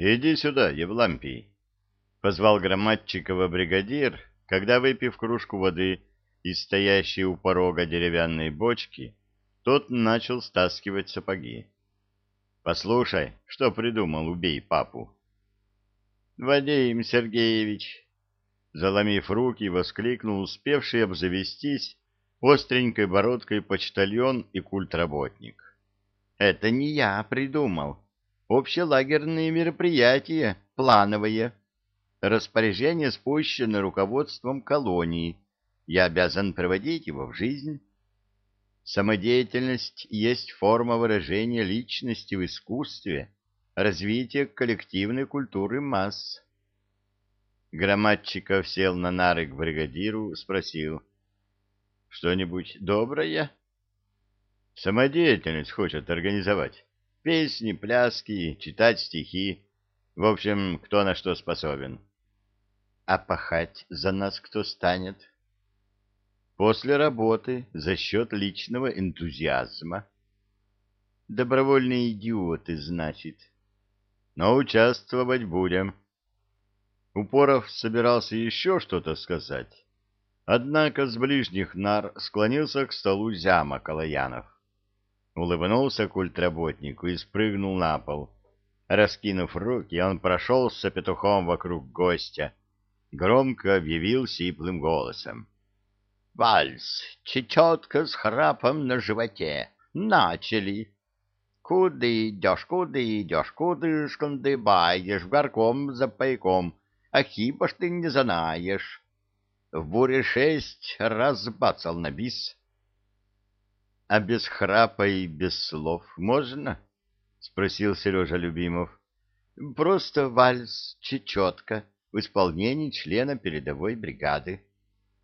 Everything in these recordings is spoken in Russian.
Иди сюда, Евлампий, — позвал Громадчикова бригадир, когда, выпив кружку воды из стоящей у порога деревянной бочки, тот начал стаскивать сапоги. — Послушай, что придумал «Убей папу». — Вадим Сергеевич, — заломив руки, воскликнул успевший обзавестись остренькой бородкой почтальон и культработник. — Это не я придумал. Общелагерные мероприятия, плановые. Распоряжение спущено руководством колонии. Я обязан проводить его в жизнь. Самодеятельность есть форма выражения личности в искусстве, развитие коллективной культуры масс. Громадчиков сел на нары к бригадиру, спросил. — Что-нибудь доброе? — Самодеятельность хочет организовать. Песни, пляски, читать стихи. В общем, кто на что способен. — А пахать за нас кто станет? — После работы, за счет личного энтузиазма. — Добровольные идиоты, значит. Но участвовать будем. Упоров собирался еще что-то сказать. Однако с ближних нар склонился к столу зяма Калаянов. Улыбнулся культработнику и спрыгнул на пол. Раскинув руки, он прошелся петухом вокруг гостя. Громко объявил сиплым голосом. «Вальс, чечетка с храпом на животе. Начали!» «Куды идешь, куды идешь, куды шкандыбаешь, в горком за пайком, а хиба ж ты не знаешь?» В буре шесть раз бацал на бис. — А без храпа и без слов можно? — спросил Сережа Любимов. — Просто вальс, чечетка, в исполнении члена передовой бригады.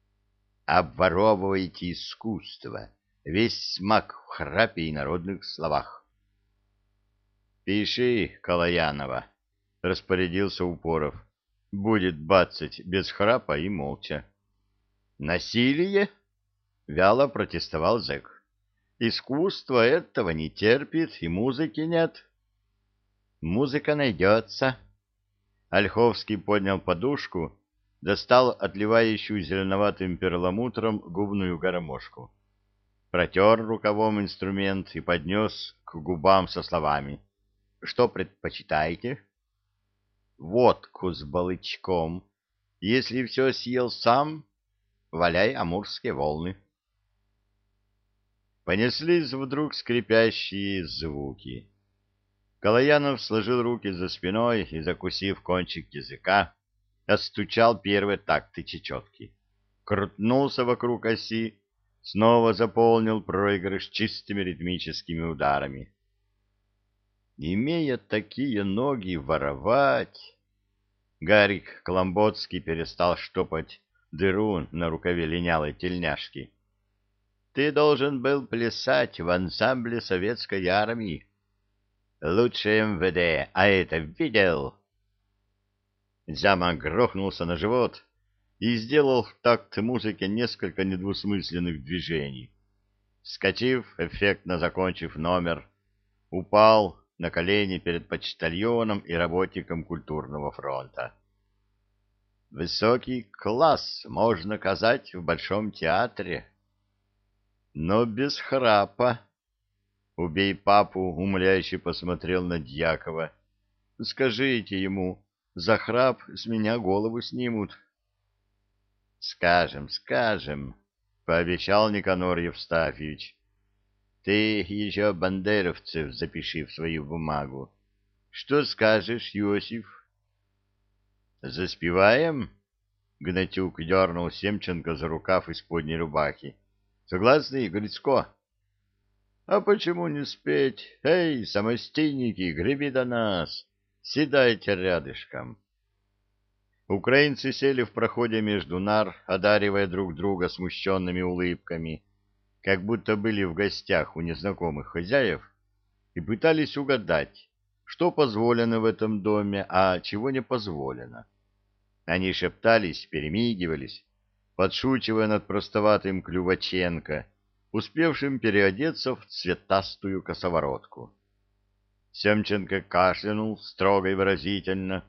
— Обворовываете искусство, весь смак в храпе и народных словах. — Пиши, Калаянова, — распорядился Упоров. — Будет бацать без храпа и молча. — Насилие? — вяло протестовал зэк. Искусство этого не терпит, и музыки нет. Музыка найдется. Ольховский поднял подушку, достал отливающую зеленоватым перламутром губную гармошку. Протер рукавом инструмент и поднес к губам со словами. «Что предпочитаете?» «Водку с балычком. Если все съел сам, валяй амурские волны». Понеслись вдруг скрипящие звуки. Калаянов сложил руки за спиной и, закусив кончик языка, отстучал первые такты чечетки. Крутнулся вокруг оси, снова заполнил проигрыш чистыми ритмическими ударами. Имея такие ноги воровать... Гарик Кламботский перестал штопать дыру на рукаве линялой тельняшки ты должен был плясать в ансамбле советской армии. Лучше МВД, а это видел? Зяма грохнулся на живот и сделал в такт музыке несколько недвусмысленных движений. Вскочив, эффектно закончив номер, упал на колени перед почтальоном и работником культурного фронта. Высокий класс можно казать в Большом театре но без храпа. Убей папу, умоляюще посмотрел на Дьякова. Скажите ему, за храп с меня голову снимут. Скажем, скажем, пообещал Никанор Евстафьевич. Ты еще бандеровцев запиши в свою бумагу. Что скажешь, Иосиф? Заспеваем? Гнатюк дернул Семченко за рукав исподней рубахи. Согласны, Грицко? А почему не спеть? Эй, самостейники, греби до нас! Седайте рядышком. Украинцы сели в проходе между нар, одаривая друг друга смущенными улыбками, как будто были в гостях у незнакомых хозяев, и пытались угадать, что позволено в этом доме, а чего не позволено. Они шептались, перемигивались, подшучивая над простоватым Клюваченко, успевшим переодеться в цветастую косоворотку. Семченко кашлянул строго и выразительно.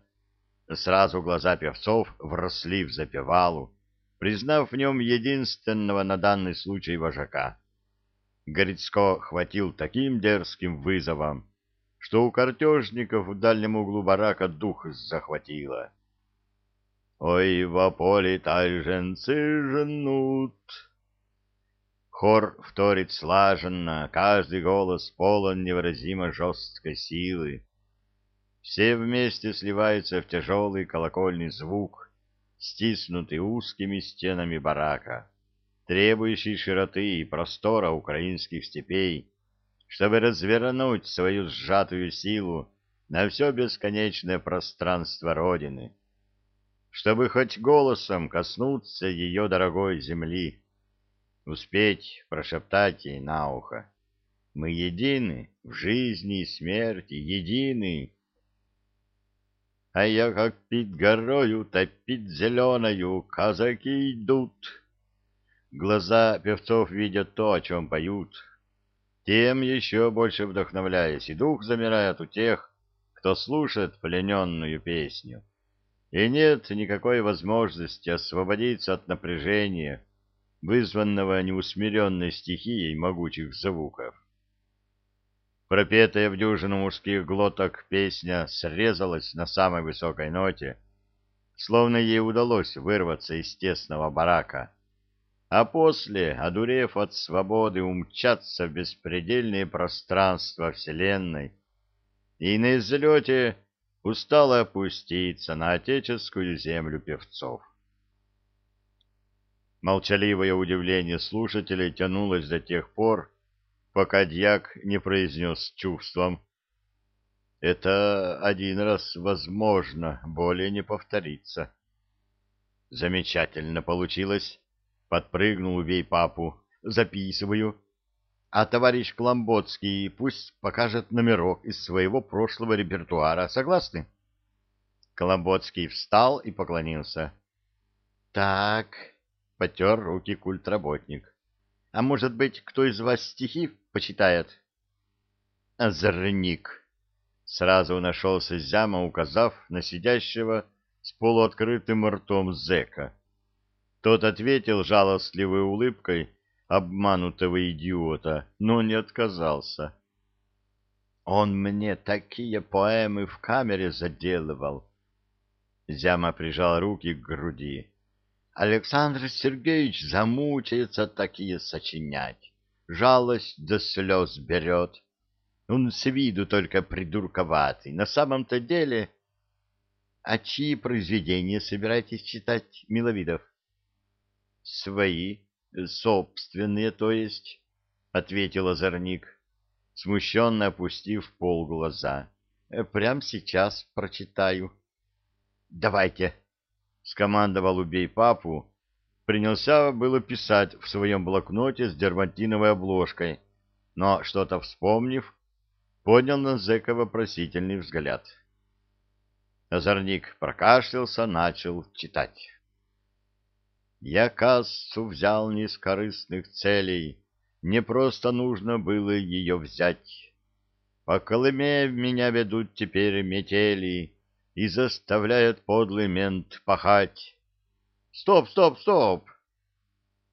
Сразу глаза певцов вросли в запевалу, признав в нем единственного на данный случай вожака. Горецко хватил таким дерзким вызовом, что у картежников в дальнем углу барака дух захватило. «Ой, во поле тайженцы женут!» Хор вторит слаженно, каждый голос полон невыразимо жесткой силы. Все вместе сливаются в тяжелый колокольный звук, стиснутый узкими стенами барака, требующий широты и простора украинских степей, чтобы развернуть свою сжатую силу на все бесконечное пространство Родины, чтобы хоть голосом коснуться ее дорогой земли, успеть прошептать ей на ухо. Мы едины в жизни и смерти, едины. А я как пить горою, топить зеленою, казаки идут. Глаза певцов видят то, о чем поют, тем еще больше вдохновляясь, и дух замирает у тех, кто слушает плененную песню. И нет никакой возможности освободиться от напряжения, вызванного неусмиренной стихией могучих звуков. Пропетая в дюжину мужских глоток песня срезалась на самой высокой ноте, словно ей удалось вырваться из тесного барака, а после, одурев от свободы, умчаться в беспредельные пространства Вселенной и на излете устало опуститься на отеческую землю певцов. Молчаливое удивление слушателей тянулось до тех пор, пока дьяк не произнес чувством. «Это один раз возможно, более не повторится». «Замечательно получилось!» — подпрыгнул убей папу. «Записываю. А товарищ Кламботский пусть покажет номерок из своего прошлого репертуара. Согласны?» Кламботский встал и поклонился. «Так...» — потер руки культработник. — А может быть, кто из вас стихи почитает? — Озорник! — сразу нашелся Зяма, указав на сидящего с полуоткрытым ртом зэка. Тот ответил жалостливой улыбкой обманутого идиота, но не отказался. «Он мне такие поэмы в камере заделывал!» Зяма прижал руки к груди. Александр Сергеевич замучается такие сочинять. Жалость до слез берет. Он с виду только придурковатый. На самом-то деле... А чьи произведения собираетесь читать, Миловидов? Свои, собственные, то есть, — ответил озорник, смущенно опустив пол глаза. Прям сейчас прочитаю. Давайте, — скомандовал «Убей папу», принялся было писать в своем блокноте с дерматиновой обложкой, но, что-то вспомнив, поднял на зэка вопросительный взгляд. Озорник прокашлялся, начал читать. «Я кассу взял не из корыстных целей, не просто нужно было ее взять. По Колыме меня ведут теперь метели, и заставляет подлый мент пахать. «Стоп, стоп, стоп!»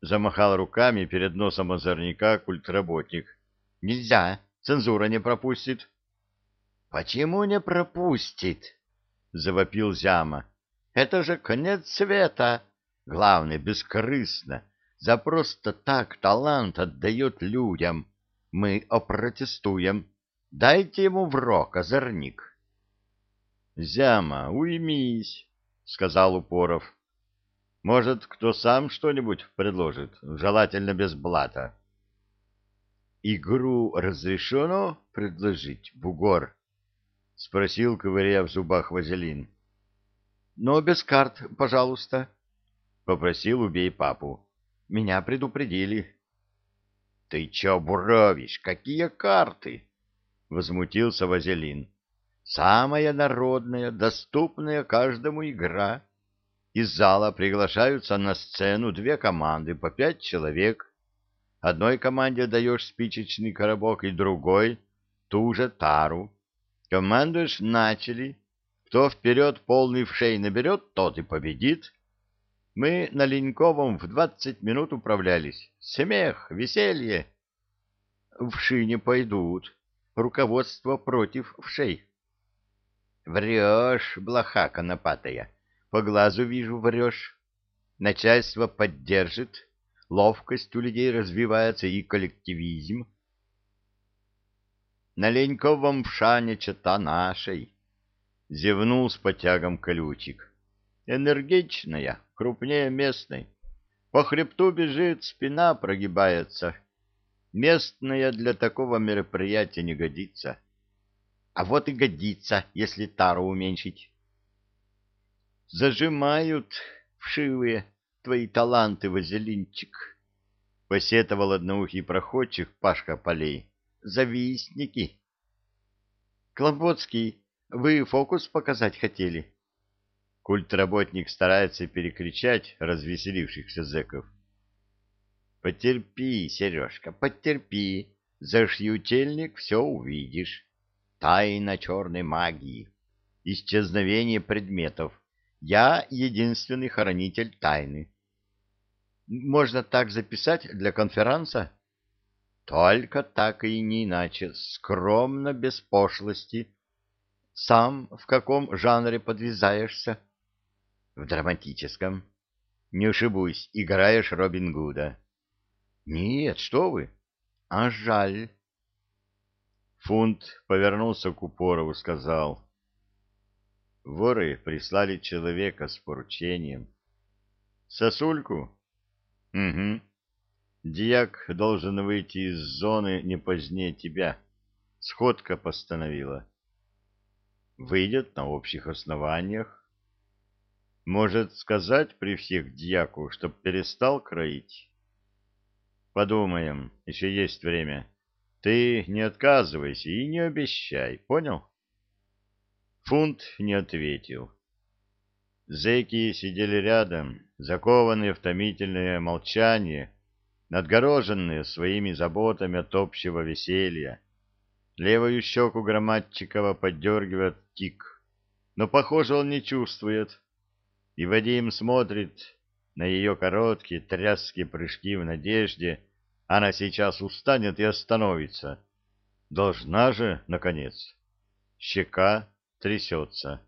Замахал руками перед носом озорника культработник. «Нельзя, цензура не пропустит». «Почему не пропустит?» — завопил Зяма. «Это же конец света. Главное, бескорыстно. За просто так талант отдает людям. Мы опротестуем. Дайте ему в рог, озорник». Зяма, уймись, — сказал Упоров. — Может, кто сам что-нибудь предложит, желательно без блата. — Игру разрешено предложить, бугор? — спросил, ковыряя в зубах вазелин. — Но без карт, пожалуйста, — попросил убей папу. — Меня предупредили. — Ты чё буровишь? Какие карты? — возмутился Вазелин. Самая народная, доступная каждому игра. Из зала приглашаются на сцену две команды по пять человек. Одной команде даешь спичечный коробок и другой — ту же тару. Командуешь, начали. Кто вперед полный вшей наберет, тот и победит. Мы на Леньковом в двадцать минут управлялись. Смех, веселье. Вши не пойдут. Руководство против вшей. Врешь, блоха конопатая. По глазу вижу, врешь. Начальство поддержит. Ловкость у людей развивается и коллективизм. На Леньковом вшане чета нашей. Зевнул с потягом колючик. Энергичная, крупнее местной. По хребту бежит, спина прогибается. Местная для такого мероприятия не годится. А вот и годится, если тару уменьшить. Зажимают вшивые твои таланты, вазелинчик, — посетовал одноухий проходчик Пашка Полей. Завистники. Клоботский, вы фокус показать хотели? Культработник старается перекричать развеселившихся зэков. Потерпи, Сережка, потерпи. Зашью тельник, все увидишь. Тайна черной магии. Исчезновение предметов. Я единственный хранитель тайны. Можно так записать для конференца? Только так и не иначе. Скромно, без пошлости. Сам в каком жанре подвязаешься? В драматическом. Не ушибусь, играешь Робин Гуда. Нет, что вы. А жаль. Фунт повернулся к Упорову, сказал. Воры прислали человека с поручением. Сосульку? Угу. Дьяк должен выйти из зоны не позднее тебя. Сходка постановила. Выйдет на общих основаниях. Может сказать при всех дьяку, чтоб перестал кроить? Подумаем, еще есть время. Ты не отказывайся и не обещай, понял? Фунт не ответил. Зэки сидели рядом, закованные в томительное молчание, надгороженные своими заботами от общего веселья. Левую щеку Громадчикова поддергивает тик, но, похоже, он не чувствует. И Вадим смотрит на ее короткие тряские прыжки в надежде, она сейчас устанет и остановится. Должна же, наконец. Щека трясется.